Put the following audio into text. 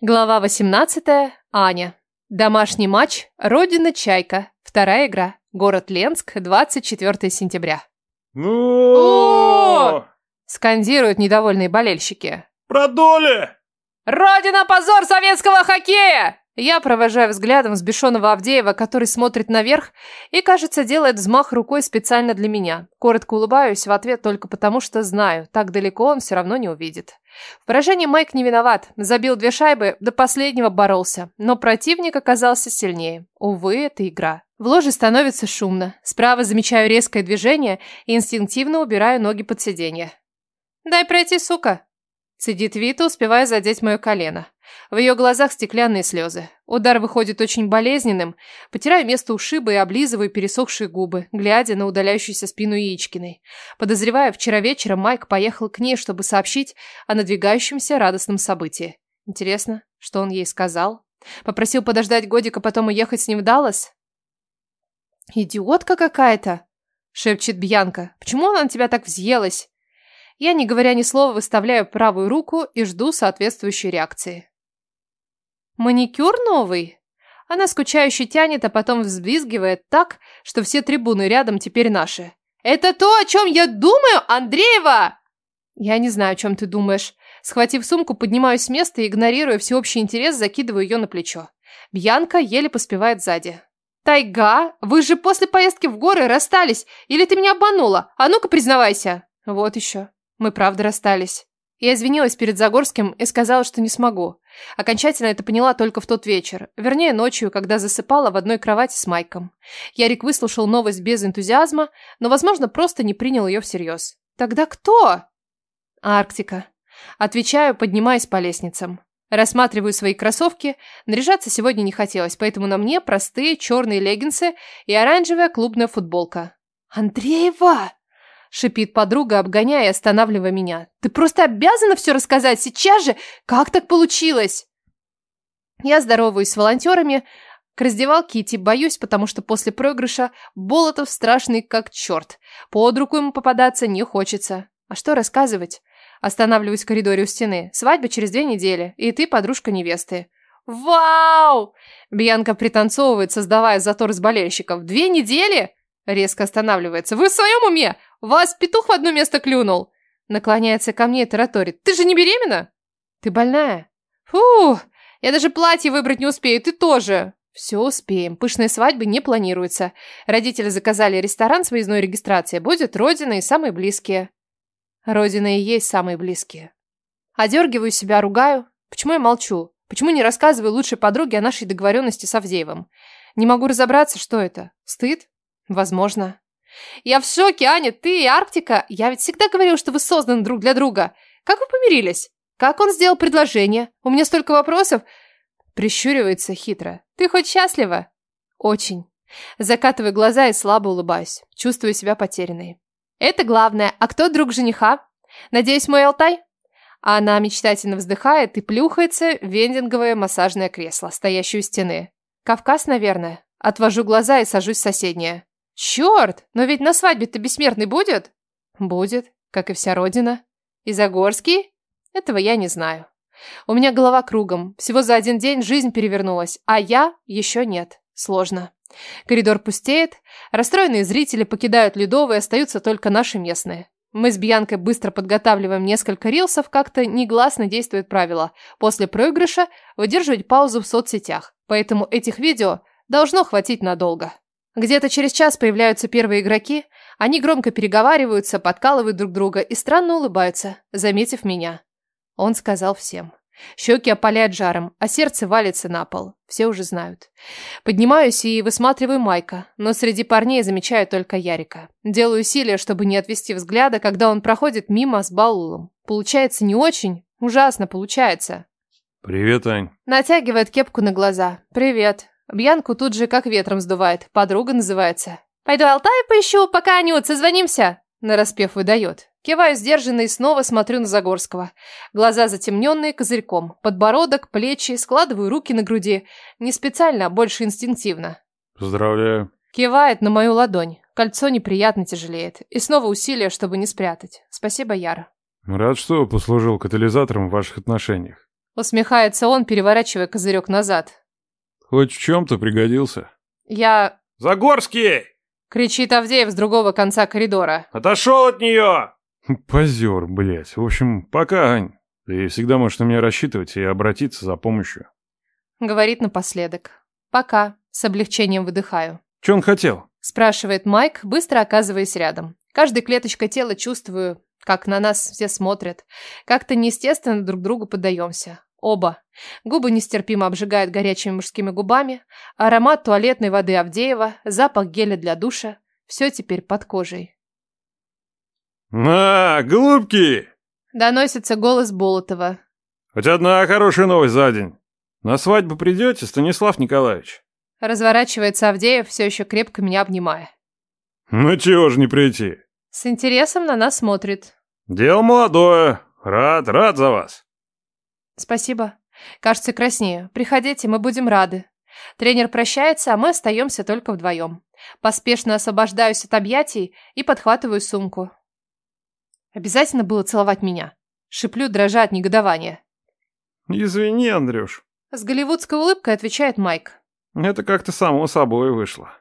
Глава 18. Аня. Домашний матч. Родина Чайка. Вторая игра. Город Ленск. 24 сентября. Ну, Скандируют недовольные болельщики. продоли! Родина позор советского хоккея! Я провожаю взглядом взбешенного Авдеева, который смотрит наверх и, кажется, делает взмах рукой специально для меня. Коротко улыбаюсь в ответ только потому, что знаю, так далеко он все равно не увидит. В поражении Майк не виноват. Забил две шайбы, до последнего боролся. Но противник оказался сильнее. Увы, это игра. В ложе становится шумно. Справа замечаю резкое движение и инстинктивно убираю ноги под сиденье. «Дай пройти, сука!» Цедит Вита, успевая задеть мое колено. В ее глазах стеклянные слезы. Удар выходит очень болезненным. Потираю место ушиба и облизываю пересохшие губы, глядя на удаляющуюся спину Яичкиной. Подозревая, вчера вечером Майк поехал к ней, чтобы сообщить о надвигающемся радостном событии. Интересно, что он ей сказал? Попросил подождать годика, потом уехать с ним в Даллас? «Идиотка какая-то!» — шепчет Бьянка. «Почему она на тебя так взъелась?» Я, не говоря ни слова, выставляю правую руку и жду соответствующей реакции. «Маникюр новый?» Она скучающе тянет, а потом взвизгивает так, что все трибуны рядом теперь наши. «Это то, о чем я думаю, Андреева!» Я не знаю, о чем ты думаешь. Схватив сумку, поднимаюсь с места и, игнорируя всеобщий интерес, закидываю ее на плечо. Бьянка еле поспевает сзади. «Тайга, вы же после поездки в горы расстались, или ты меня обманула? А ну-ка признавайся!» «Вот еще. Мы правда расстались». Я извинилась перед Загорским и сказала, что не смогу. Окончательно это поняла только в тот вечер. Вернее, ночью, когда засыпала в одной кровати с Майком. Ярик выслушал новость без энтузиазма, но, возможно, просто не принял ее всерьез. «Тогда кто?» «Арктика». Отвечаю, поднимаясь по лестницам. Рассматриваю свои кроссовки. Наряжаться сегодня не хотелось, поэтому на мне простые черные леггинсы и оранжевая клубная футболка. «Андреева!» – шипит подруга, обгоняя и останавливая меня. «Ты просто обязана все рассказать сейчас же! Как так получилось?» Я здороваюсь с волонтерами. К раздевалке идти боюсь, потому что после проигрыша Болотов страшный как черт. Под руку ему попадаться не хочется. А что рассказывать? Останавливаюсь в коридоре у стены. Свадьба через две недели, и ты подружка невесты. «Вау!» Бьянка пританцовывает, создавая затор с болельщиков. «Две недели?» Резко останавливается. «Вы в своем уме? Вас петух в одно место клюнул!» Наклоняется ко мне и тараторит. «Ты же не беременна?» «Ты больная?» «Фу! Я даже платье выбрать не успею, ты тоже!» «Все успеем. Пышные свадьбы не планируются. Родители заказали ресторан с выездной регистрацией. Будет родина и самые близкие». Родина и есть самые близкие. Одергиваю себя, ругаю. Почему я молчу? Почему не рассказываю лучшей подруге о нашей договоренности с Авдеевым? Не могу разобраться, что это. Стыд? Возможно. Я в шоке, Аня, ты и Арктика. Я ведь всегда говорил, что вы созданы друг для друга. Как вы помирились? Как он сделал предложение? У меня столько вопросов. Прищуривается хитро. Ты хоть счастлива? Очень. Закатываю глаза и слабо улыбаюсь. Чувствую себя потерянной. Это главное. А кто друг жениха? Надеюсь, мой Алтай? Она мечтательно вздыхает и плюхается в вендинговое массажное кресло, стоящее у стены. Кавказ, наверное. Отвожу глаза и сажусь в соседнее. Черт, но ведь на свадьбе-то бессмертный будет? Будет, как и вся родина. И Загорский? Этого я не знаю. У меня голова кругом. Всего за один день жизнь перевернулась, а я еще нет. Сложно. Коридор пустеет, расстроенные зрители покидают Ледовый, остаются только наши местные. Мы с Бьянкой быстро подготавливаем несколько рилсов, как-то негласно действует правило. После проигрыша выдерживать паузу в соцсетях. Поэтому этих видео должно хватить надолго. Где-то через час появляются первые игроки. Они громко переговариваются, подкалывают друг друга и странно улыбаются, заметив меня. Он сказал всем. Щеки опаляют жаром, а сердце валится на пол. Все уже знают. Поднимаюсь и высматриваю Майка, но среди парней замечаю только Ярика. Делаю усилия, чтобы не отвести взгляда, когда он проходит мимо с Баулом. Получается не очень, ужасно получается. Привет, Ань. Натягивает кепку на глаза. Привет. Бьянку тут же как ветром сдувает. Подруга называется. Пойду Алтая поищу, пока Анют, созвонимся. Нараспев выдает. Киваю сдержанно и снова смотрю на Загорского. Глаза затемненные козырьком. Подбородок, плечи, складываю руки на груди. Не специально, а больше инстинктивно. Поздравляю. Кивает на мою ладонь. Кольцо неприятно тяжелеет. И снова усилия, чтобы не спрятать. Спасибо, Яра. Рад, что послужил катализатором в ваших отношениях. Усмехается он, переворачивая козырек назад. Хоть в чем-то пригодился. Я... Загорский! Кричит Авдеев с другого конца коридора. Отошел от нее! Позер, блядь. В общем, пока, Ань. Ты всегда можешь на меня рассчитывать и обратиться за помощью. Говорит напоследок. Пока. С облегчением выдыхаю. Че он хотел? Спрашивает Майк, быстро оказываясь рядом. Каждой клеточкой тела чувствую, как на нас все смотрят. Как-то неестественно друг другу поддаемся. Оба. Губы нестерпимо обжигают горячими мужскими губами. Аромат туалетной воды Авдеева, запах геля для душа. Все теперь под кожей. На, голубки! Доносится голос Болотова. Хоть одна хорошая новость за день. На свадьбу придете, Станислав Николаевич? Разворачивается Авдеев, все еще крепко меня обнимая. Ну чего же не прийти? С интересом на нас смотрит. Дело молодое. Рад, рад за вас. Спасибо. Кажется, краснею. Приходите, мы будем рады. Тренер прощается, а мы остаемся только вдвоем. Поспешно освобождаюсь от объятий и подхватываю сумку. Обязательно было целовать меня. Шиплю, дрожа от негодования. Извини, Андрюш. С голливудской улыбкой отвечает Майк. Это как-то само собой вышло.